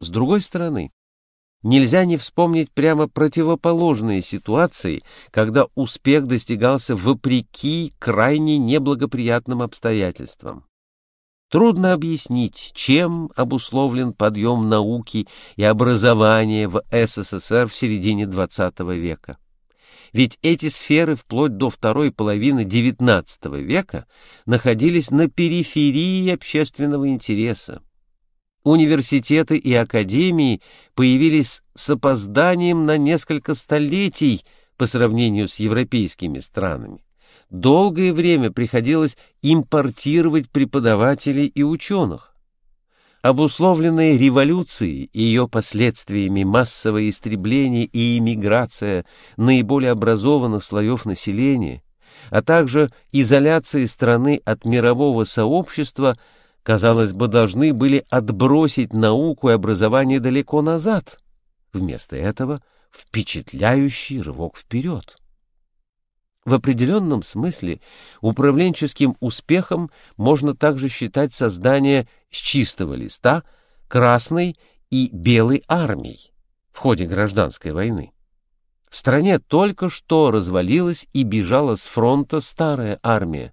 С другой стороны, нельзя не вспомнить прямо противоположные ситуации, когда успех достигался вопреки крайне неблагоприятным обстоятельствам. Трудно объяснить, чем обусловлен подъем науки и образования в СССР в середине XX века. Ведь эти сферы вплоть до второй половины XIX века находились на периферии общественного интереса. Университеты и академии появились с опозданием на несколько столетий по сравнению с европейскими странами долгое время приходилось импортировать преподавателей и ученых. Обусловленные революцией и ее последствиями массовое истребление и иммиграция наиболее образованных слоев населения, а также изоляция страны от мирового сообщества, казалось бы, должны были отбросить науку и образование далеко назад. Вместо этого впечатляющий рывок вперед. В определенном смысле управленческим успехом можно также считать создание с чистого листа Красной и Белой армий в ходе гражданской войны. В стране только что развалилась и бежала с фронта старая армия.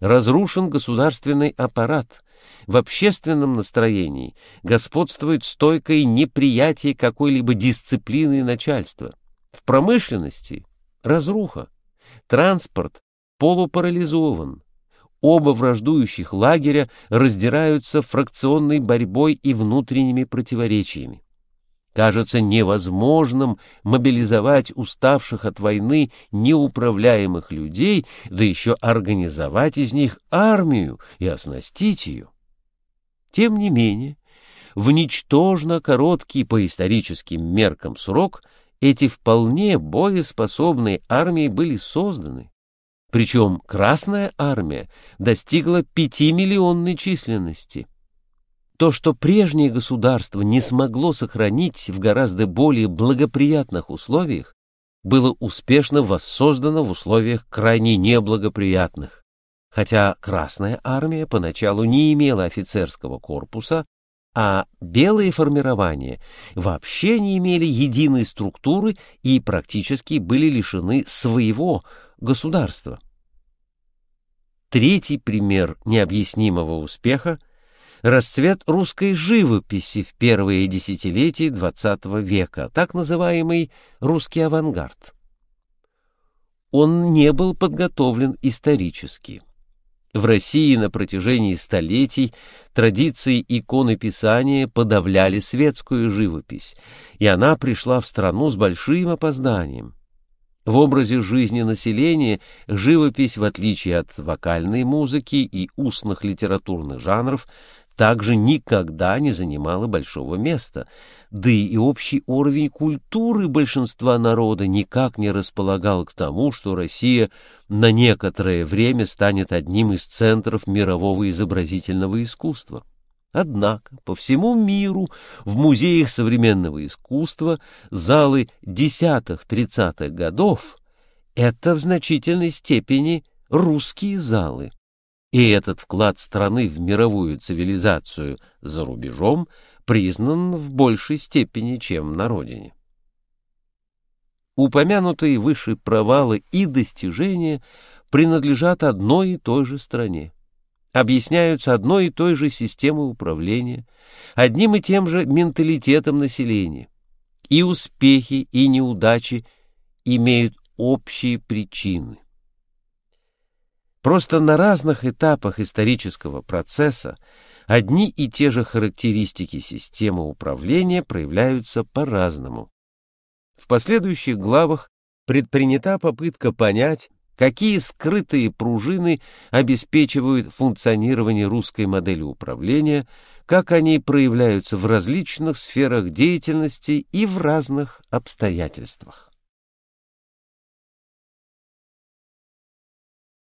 Разрушен государственный аппарат. В общественном настроении господствует стойкое неприятие какой-либо дисциплины начальства. В промышленности — разруха. Транспорт полупарализован. Оба враждующих лагеря раздираются фракционной борьбой и внутренними противоречиями. Кажется невозможным мобилизовать уставших от войны неуправляемых людей, да еще организовать из них армию и оснастить ее. Тем не менее, в ничтожно короткий по историческим меркам срок – эти вполне боеспособные армии были созданы. Причем Красная армия достигла пятимиллионной численности. То, что прежнее государство не смогло сохранить в гораздо более благоприятных условиях, было успешно воссоздано в условиях крайне неблагоприятных. Хотя Красная армия поначалу не имела офицерского корпуса, а белые формирования вообще не имели единой структуры и практически были лишены своего государства. Третий пример необъяснимого успеха – расцвет русской живописи в первые десятилетия XX века, так называемый русский авангард. Он не был подготовлен исторически – в России на протяжении столетий традиции иконописания подавляли светскую живопись, и она пришла в страну с большим опозданием. В образе жизни населения живопись, в отличие от вокальной музыки и устных литературных жанров, также никогда не занимала большого места, да и общий уровень культуры большинства народа никак не располагал к тому, что Россия на некоторое время станет одним из центров мирового изобразительного искусства. Однако по всему миру в музеях современного искусства залы десятых-тридцатых годов — это в значительной степени русские залы. И этот вклад страны в мировую цивилизацию за рубежом признан в большей степени, чем на родине. Упомянутые выше провалы и достижения принадлежат одной и той же стране, объясняются одной и той же системой управления, одним и тем же менталитетом населения. И успехи, и неудачи имеют общие причины. Просто на разных этапах исторического процесса одни и те же характеристики системы управления проявляются по-разному. В последующих главах предпринята попытка понять, какие скрытые пружины обеспечивают функционирование русской модели управления, как они проявляются в различных сферах деятельности и в разных обстоятельствах.